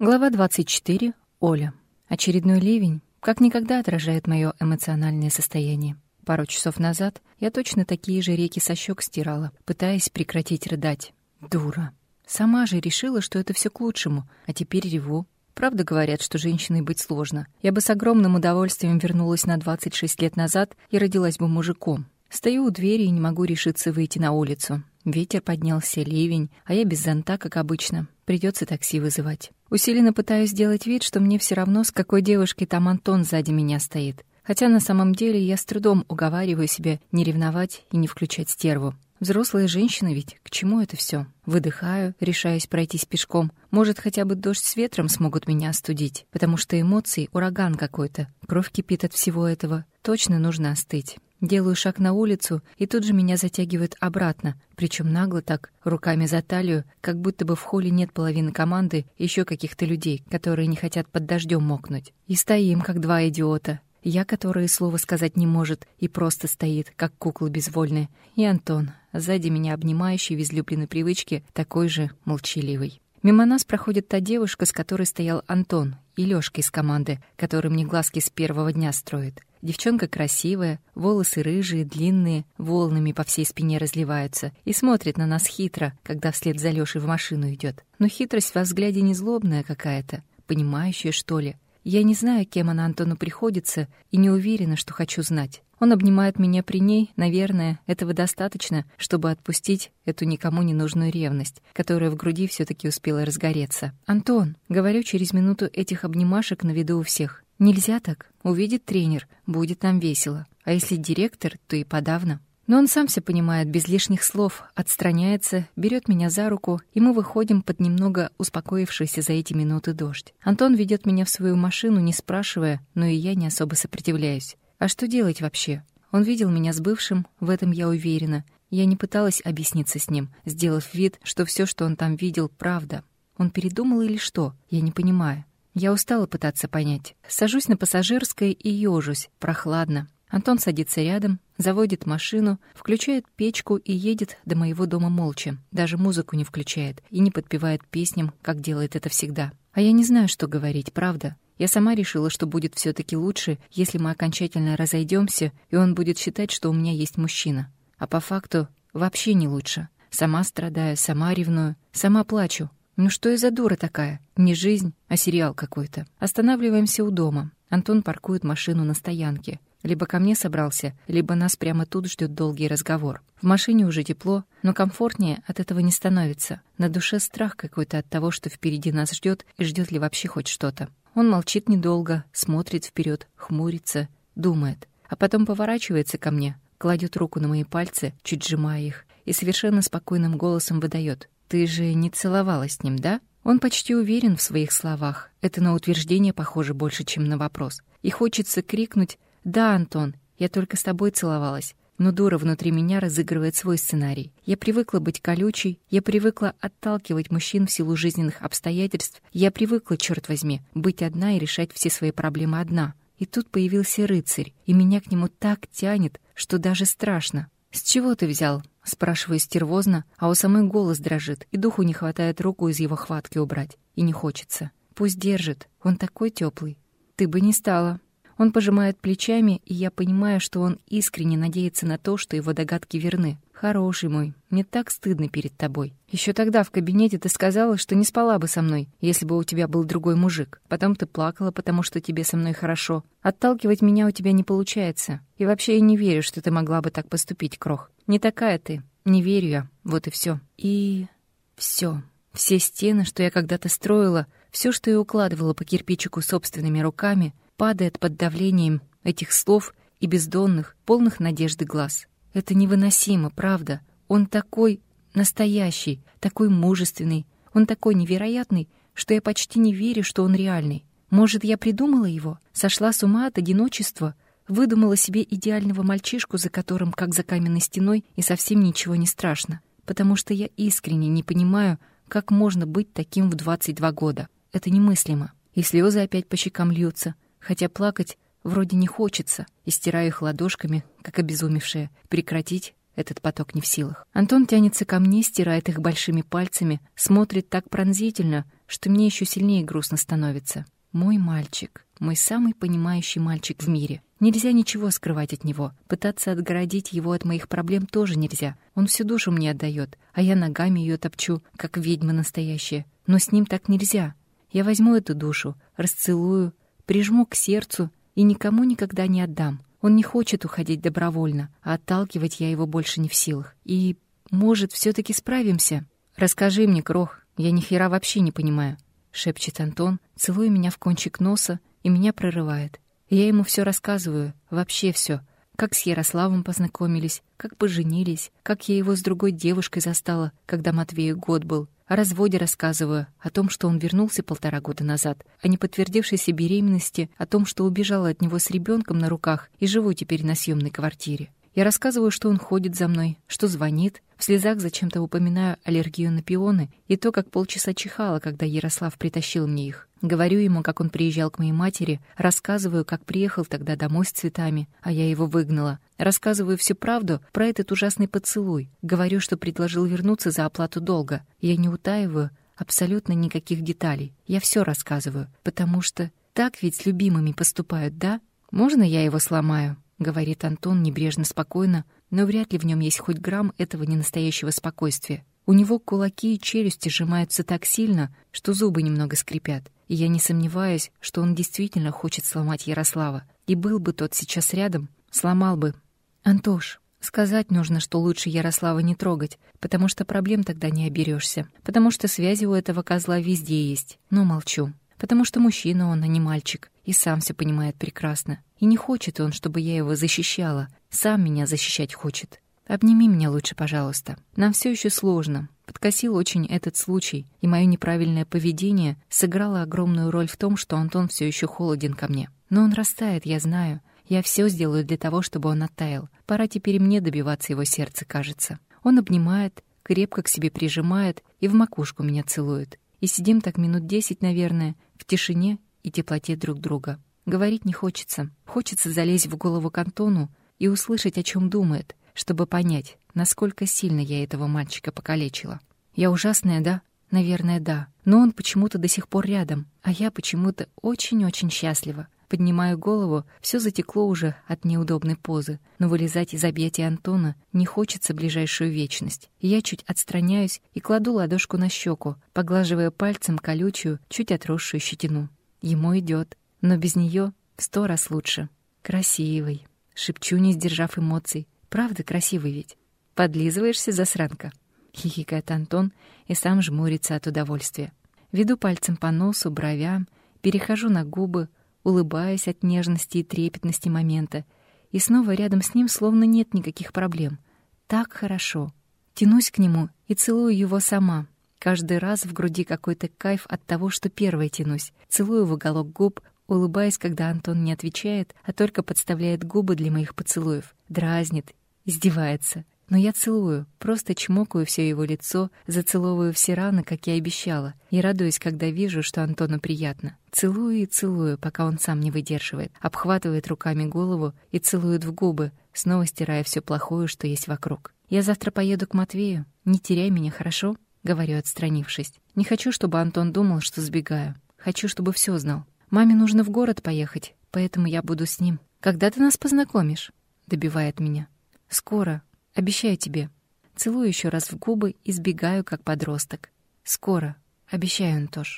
Глава 24. Оля. Очередной ливень как никогда отражает мое эмоциональное состояние. Пару часов назад я точно такие же реки со щек стирала, пытаясь прекратить рыдать. Дура. Сама же решила, что это все к лучшему, а теперь реву. Правда говорят, что женщиной быть сложно. Я бы с огромным удовольствием вернулась на 26 лет назад и родилась бы мужиком. Стою у двери и не могу решиться выйти на улицу. Ветер поднялся, ливень, а я без зонта, как обычно. Придется такси вызывать. Усиленно пытаюсь сделать вид, что мне все равно, с какой девушкой там Антон сзади меня стоит. Хотя на самом деле я с трудом уговариваю себя не ревновать и не включать стерву. Взрослая женщина ведь, к чему это все? Выдыхаю, решаясь пройтись пешком. Может, хотя бы дождь с ветром смогут меня остудить, потому что эмоции — ураган какой-то. Кровь кипит от всего этого. Точно нужно остыть. Делаю шаг на улицу, и тут же меня затягивают обратно, причем нагло так, руками за талию, как будто бы в холле нет половины команды еще каких-то людей, которые не хотят под дождем мокнуть. И стоим, как два идиота. Я, которая и слова сказать не может, и просто стоит, как кукла безвольная. И Антон, сзади меня обнимающий в излюбленной привычке, такой же молчаливый. Мимо нас проходит та девушка, с которой стоял Антон, и Лёшка из команды, который мне глазки с первого дня строит. Девчонка красивая, волосы рыжие, длинные, волнами по всей спине разливаются и смотрит на нас хитро, когда вслед за Лёшей в машину идёт. Но хитрость во взгляде не злобная какая-то, понимающая, что ли. Я не знаю, кем она Антону приходится, и не уверена, что хочу знать. Он обнимает меня при ней, наверное, этого достаточно, чтобы отпустить эту никому не нужную ревность, которая в груди все таки успела разгореться. «Антон», — говорю через минуту этих обнимашек на виду у всех, Нельзя так. Увидит тренер, будет нам весело. А если директор, то и подавно. Но он сам все понимает без лишних слов, отстраняется, берет меня за руку, и мы выходим под немного успокоившийся за эти минуты дождь. Антон ведет меня в свою машину, не спрашивая, но и я не особо сопротивляюсь. А что делать вообще? Он видел меня с бывшим, в этом я уверена. Я не пыталась объясниться с ним, сделав вид, что все, что он там видел, правда. Он передумал или что? Я не понимаю. Я устала пытаться понять. Сажусь на пассажирское и ёжусь. Прохладно. Антон садится рядом, заводит машину, включает печку и едет до моего дома молча. Даже музыку не включает и не подпевает песням, как делает это всегда. А я не знаю, что говорить, правда. Я сама решила, что будет все таки лучше, если мы окончательно разойдемся, и он будет считать, что у меня есть мужчина. А по факту вообще не лучше. Сама страдаю, сама ревную, сама плачу, ну что я за дура такая? Не жизнь, а сериал какой-то. Останавливаемся у дома. Антон паркует машину на стоянке. Либо ко мне собрался, либо нас прямо тут ждет долгий разговор. В машине уже тепло, но комфортнее от этого не становится. На душе страх какой-то от того, что впереди нас ждет и ждет ли вообще хоть что-то. Он молчит недолго, смотрит вперед, хмурится, думает, а потом поворачивается ко мне, кладет руку на мои пальцы, чуть сжимая их, и совершенно спокойным голосом выдает: «Ты же не целовалась с ним, да?» Он почти уверен в своих словах. Это на утверждение похоже больше, чем на вопрос. И хочется крикнуть «Да, Антон, я только с тобой целовалась». Но дура внутри меня разыгрывает свой сценарий. Я привыкла быть колючей, я привыкла отталкивать мужчин в силу жизненных обстоятельств, я привыкла, черт возьми, быть одна и решать все свои проблемы одна. И тут появился рыцарь, и меня к нему так тянет, что даже страшно. «С чего ты взял?» — спрашиваю стервозно, а у самой голос дрожит, и духу не хватает руку из его хватки убрать. И не хочется. Пусть держит, он такой теплый. Ты бы не стала. Он пожимает плечами, и я понимаю, что он искренне надеется на то, что его догадки верны. «Хороший мой, мне так стыдно перед тобой. Еще тогда в кабинете ты сказала, что не спала бы со мной, если бы у тебя был другой мужик. Потом ты плакала, потому что тебе со мной хорошо. Отталкивать меня у тебя не получается. И вообще я не верю, что ты могла бы так поступить, Крох. Не такая ты. Не верю я. Вот и все. И... все. Все стены, что я когда-то строила, все, что я укладывала по кирпичику собственными руками, падает под давлением этих слов и бездонных, полных надежды глаз. Это невыносимо, правда. Он такой настоящий, такой мужественный, он такой невероятный, что я почти не верю, что он реальный. Может, я придумала его, сошла с ума от одиночества, выдумала себе идеального мальчишку, за которым, как за каменной стеной, и совсем ничего не страшно. Потому что я искренне не понимаю, как можно быть таким в 22 года. Это немыслимо. И слезы опять по щекам льются, хотя плакать Вроде не хочется, и стираю их ладошками, как обезумевшая. Прекратить этот поток не в силах. Антон тянется ко мне, стирает их большими пальцами, смотрит так пронзительно, что мне еще сильнее грустно становится. Мой мальчик, мой самый понимающий мальчик в мире. Нельзя ничего скрывать от него. Пытаться отгородить его от моих проблем тоже нельзя. Он всю душу мне отдает, а я ногами ее топчу, как ведьма настоящая. Но с ним так нельзя. Я возьму эту душу, расцелую, прижму к сердцу и никому никогда не отдам. Он не хочет уходить добровольно, а отталкивать я его больше не в силах. И, может, все таки справимся? Расскажи мне, Крох, я ни хера вообще не понимаю. Шепчет Антон, целуя меня в кончик носа, и меня прорывает. Я ему все рассказываю, вообще все. Как с Ярославом познакомились, как поженились, как я его с другой девушкой застала, когда Матвею год был, о разводе рассказываю, о том, что он вернулся полтора года назад, о неподтвердившейся беременности, о том, что убежала от него с ребенком на руках и живу теперь на съемной квартире. Я рассказываю, что он ходит за мной, что звонит, в слезах зачем-то упоминаю аллергию на пионы и то, как полчаса чихала, когда Ярослав притащил мне их. Говорю ему, как он приезжал к моей матери, рассказываю, как приехал тогда домой с цветами, а я его выгнала. Рассказываю всю правду про этот ужасный поцелуй. Говорю, что предложил вернуться за оплату долга. Я не утаиваю абсолютно никаких деталей. Я все рассказываю, потому что так ведь с любимыми поступают, да? Можно я его сломаю? говорит Антон небрежно спокойно, но вряд ли в нем есть хоть грамм этого ненастоящего спокойствия. У него кулаки и челюсти сжимаются так сильно, что зубы немного скрипят. Я не сомневаюсь, что он действительно хочет сломать Ярослава. И был бы тот сейчас рядом, сломал бы. Антош, сказать нужно, что лучше Ярослава не трогать, потому что проблем тогда не оберешься, потому что связи у этого козла везде есть. Но молчу. Потому что мужчина он, а не мальчик, и сам все понимает прекрасно. И не хочет он, чтобы я его защищала. Сам меня защищать хочет. Обними меня лучше, пожалуйста. Нам все еще сложно. Подкосил очень этот случай, и мое неправильное поведение сыграло огромную роль в том, что Антон все еще холоден ко мне. Но он растает, я знаю. Я все сделаю для того, чтобы он оттаял. Пора теперь мне добиваться его сердца, кажется. Он обнимает, крепко к себе прижимает и в макушку меня целует. И сидим так минут десять, наверное, в тишине и теплоте друг друга. Говорить не хочется. Хочется залезть в голову к Антону и услышать, о чем думает, чтобы понять, насколько сильно я этого мальчика покалечила. Я ужасная, да? Наверное, да. Но он почему-то до сих пор рядом, а я почему-то очень-очень счастлива. Поднимаю голову, все затекло уже от неудобной позы, но вылезать из объятий Антона не хочется ближайшую вечность. Я чуть отстраняюсь и кладу ладошку на щеку, поглаживая пальцем колючую, чуть отросшую щетину. Ему идет, но без нее сто раз лучше. Красивый. Шепчу, не сдержав эмоций. Правда красивый ведь? Подлизываешься, засранка?» Хихикает Антон и сам жмурится от удовольствия. Веду пальцем по носу, бровям, перехожу на губы, улыбаясь от нежности и трепетности момента, и снова рядом с ним словно нет никаких проблем. Так хорошо. Тянусь к нему и целую его сама. Каждый раз в груди какой-то кайф от того, что первой тянусь. Целую в уголок губ, улыбаясь, когда Антон не отвечает, а только подставляет губы для моих поцелуев, дразнит, издевается. Но я целую, просто чмокаю все его лицо, зацеловываю все раны, как я обещала, и радуюсь, когда вижу, что Антону приятно. Целую и целую, пока он сам не выдерживает, обхватывает руками голову и целует в губы, снова стирая все плохое, что есть вокруг. «Я завтра поеду к Матвею. Не теряй меня, хорошо?» — говорю, отстранившись. «Не хочу, чтобы Антон думал, что сбегаю. Хочу, чтобы все знал. Маме нужно в город поехать, поэтому я буду с ним. Когда ты нас познакомишь?» — добивает меня. «Скоро. Обещаю тебе». Целую еще раз в губы и сбегаю, как подросток. «Скоро. Обещаю, Антош».